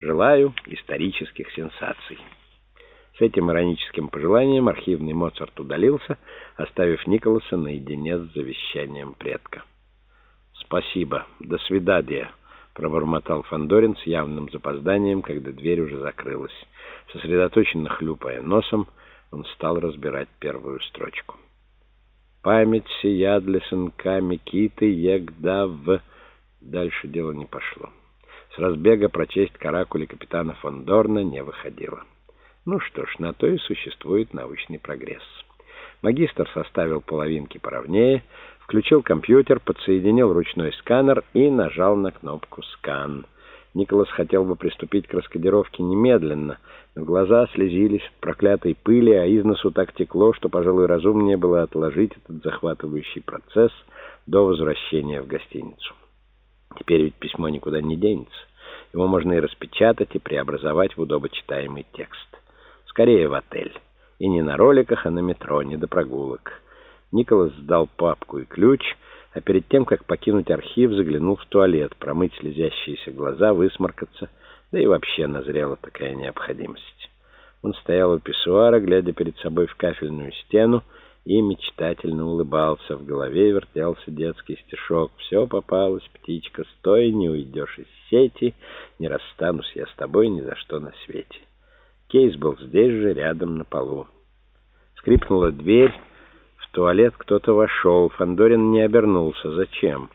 Желаю исторических сенсаций. С этим ироническим пожеланием архивный Моцарт удалился, оставив Николаса наедине с завещанием предка. «Спасибо. До свидания», — пробормотал Фандорин с явным запозданием, когда дверь уже закрылась. Сосредоточенно хлюпая носом, он стал разбирать первую строчку. «Память сия для сынка Микиты егда в...» Дальше дело не пошло. С разбега прочесть каракули капитана фон Дорна не выходило. Ну что ж, на то и существует научный прогресс. Магистр составил половинки поровнее, включил компьютер, подсоединил ручной сканер и нажал на кнопку «Скан». Николас хотел бы приступить к раскодировке немедленно, но глаза слезились от проклятой пыли, а из носу так текло, что, пожалуй, разумнее было отложить этот захватывающий процесс до возвращения в гостиницу. Теперь ведь письмо никуда не денется. Его можно и распечатать, и преобразовать в удобочитаемый текст. Скорее в отель. И не на роликах, а на метро, не до прогулок. Николас сдал папку и ключ, а перед тем, как покинуть архив, заглянул в туалет, промыть слезящиеся глаза, высморкаться, да и вообще назрела такая необходимость. Он стоял у писсуара, глядя перед собой в кафельную стену, и мечтательно улыбался. В голове вертелся детский стишок. «Все попалось, птичка, стой, не уйдешь из сети, не расстанусь я с тобой ни за что на свете». Кейс был здесь же, рядом на полу. Скрипнула дверь. В туалет кто-то вошел. Фандорин не обернулся. Зачем?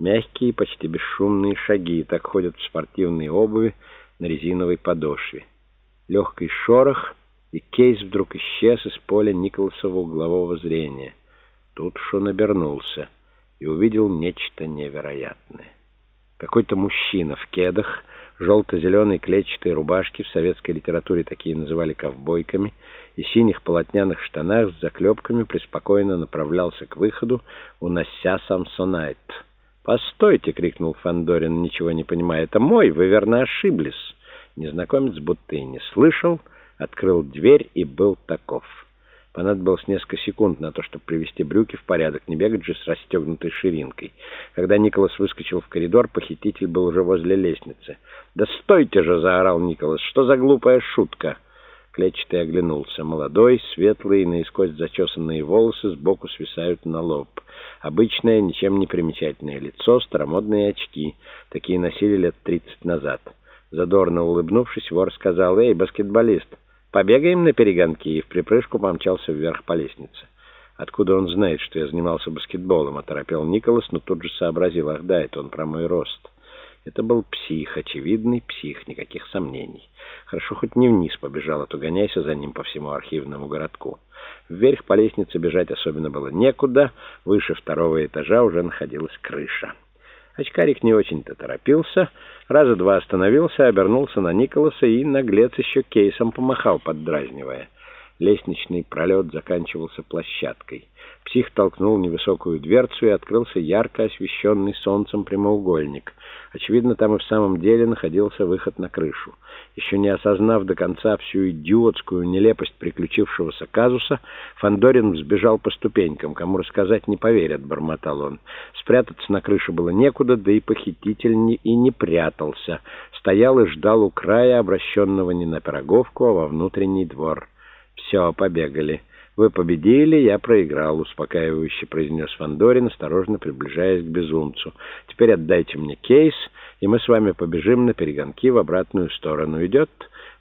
Мягкие, почти бесшумные шаги. Так ходят в спортивной обуви на резиновой подошве. Легкий шорох — и Кейс вдруг исчез из поля Николасова углового зрения. Тут Шон обернулся и увидел нечто невероятное. Какой-то мужчина в кедах, желто-зеленой клетчатой рубашке, в советской литературе такие называли ковбойками, и синих полотняных штанах с заклепками преспокойно направлялся к выходу, унося Самсонайт. «Постойте!» — крикнул Фандорин, ничего не понимая. «Это мой! Вы верно ошиблись!» Незнакомец будто и не слышал, — открыл дверь и был таков. Понадобилось несколько секунд на то, чтобы привести брюки в порядок, не бегать же с расстегнутой ширинкой. Когда Николас выскочил в коридор, похититель был уже возле лестницы. «Да стойте же!» — заорал Николас. «Что за глупая шутка?» Клетчатый оглянулся. Молодой, светлый, наискось зачесанные волосы сбоку свисают на лоб. Обычное, ничем не примечательное лицо, старомодные очки. Такие носили лет тридцать назад. Задорно улыбнувшись, вор сказал, «Эй, баскетболист!» Побегаем на перегонки, и в припрыжку помчался вверх по лестнице. Откуда он знает, что я занимался баскетболом, оторопел Николас, но тут же сообразил, ах да, это он про мой рост. Это был псих, очевидный псих, никаких сомнений. Хорошо, хоть не вниз побежал, а то гоняйся за ним по всему архивному городку. Вверх по лестнице бежать особенно было некуда, выше второго этажа уже находилась крыша. Очкарик не очень-то торопился, раза два остановился, обернулся на Николаса и наглец еще кейсом помахал, поддразнивая. Лестничный пролет заканчивался площадкой. Псих толкнул невысокую дверцу, и открылся ярко освещенный солнцем прямоугольник. Очевидно, там и в самом деле находился выход на крышу. Еще не осознав до конца всю идиотскую нелепость приключившегося казуса, Фандорин взбежал по ступенькам. Кому рассказать не поверят, бормотал он. Спрятаться на крыше было некуда, да и похититель не, и не прятался. Стоял и ждал у края, обращенного не на пироговку, а во внутренний двор. «Все, побегали. Вы победили, я проиграл», — успокаивающе произнес Фандорин, осторожно приближаясь к безумцу. «Теперь отдайте мне кейс, и мы с вами побежим на перегонки в обратную сторону. Идет?»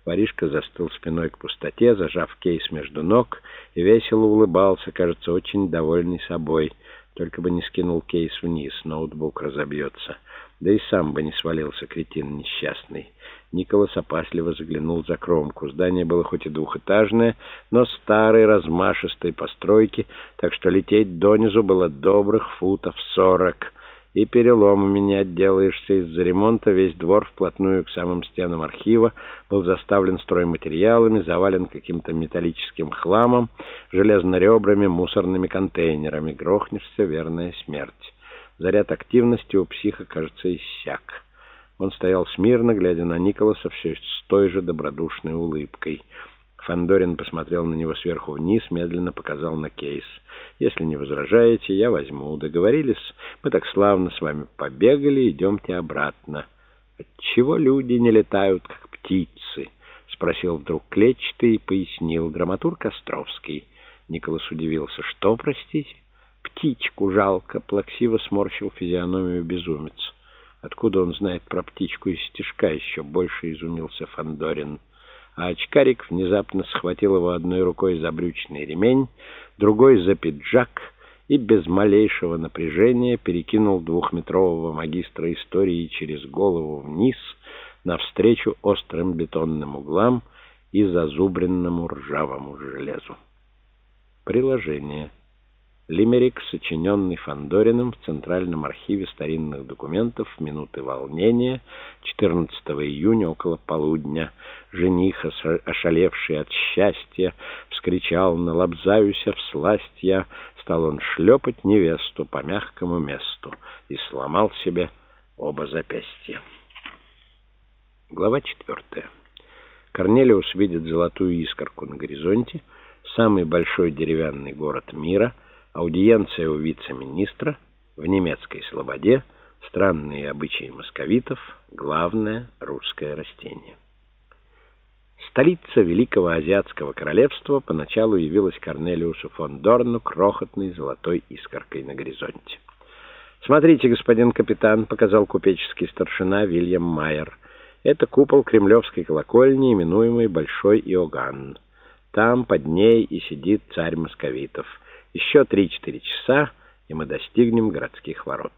Воришка застыл спиной к пустоте, зажав кейс между ног, и весело улыбался, кажется, очень довольный собой. Только бы не скинул кейс вниз, ноутбук разобьется. Да и сам бы не свалился, кретин несчастный. Николас опасливо заглянул за кромку. Здание было хоть и двухэтажное, но старой размашистой постройки, так что лететь донизу было добрых футов сорок. И переломами не отделаешься из-за ремонта. Весь двор вплотную к самым стенам архива был заставлен стройматериалами, завален каким-то металлическим хламом, железноребрами, мусорными контейнерами. Грохнешься — верная смерть. Заряд активности у психа, кажется, иссяк. Он стоял смирно, глядя на Николаса все с той же добродушной улыбкой. Фандорин посмотрел на него сверху вниз, медленно показал на кейс. «Если не возражаете, я возьму. Договорились? Мы так славно с вами побегали, идемте обратно». «Отчего люди не летают, как птицы?» — спросил вдруг клетчатый и пояснил драматург Островский. Николас удивился. «Что, простите?» «Птичку жалко», — плаксиво сморщил физиономию безумец. Откуда он знает про птичку из стишка, еще больше изумился Фандорин. А очкарик внезапно схватил его одной рукой за брючный ремень, другой за пиджак и без малейшего напряжения перекинул двухметрового магистра истории через голову вниз навстречу острым бетонным углам и зазубренному ржавому железу. Приложение. Лимерик, сочиненный Фандориным в Центральном архиве старинных документов в минуты волнения 14 июня около полудня. Жених, ошалевший от счастья, вскричал «На лобзаюся в сласть я!» Стал он шлепать невесту по мягкому месту и сломал себе оба запястья. Глава четвертая. Корнелиус видит золотую искорку на горизонте, самый большой деревянный город мира — аудиенция у вице-министра в немецкой слободе, странные обычаи московитов, главное русское растение. Столица Великого Азиатского Королевства поначалу явилась Корнелиусу фон Дорну крохотной золотой искоркой на горизонте. «Смотрите, господин капитан», — показал купеческий старшина Вильям Майер. «Это купол кремлевской колокольни, именуемый Большой Иоганн. Там под ней и сидит царь московитов». Еще три-четыре часа, и мы достигнем городских ворот.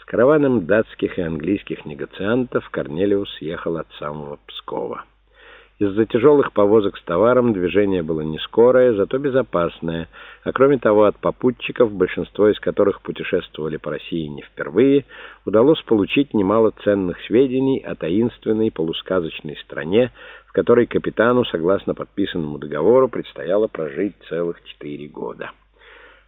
С караваном датских и английских негациантов Корнелиус ехал от самого Пскова. Из-за тяжелых повозок с товаром движение было не скорое, зато безопасное, а кроме того от попутчиков, большинство из которых путешествовали по России не впервые, удалось получить немало ценных сведений о таинственной полусказочной стране, в которой капитану, согласно подписанному договору, предстояло прожить целых четыре года.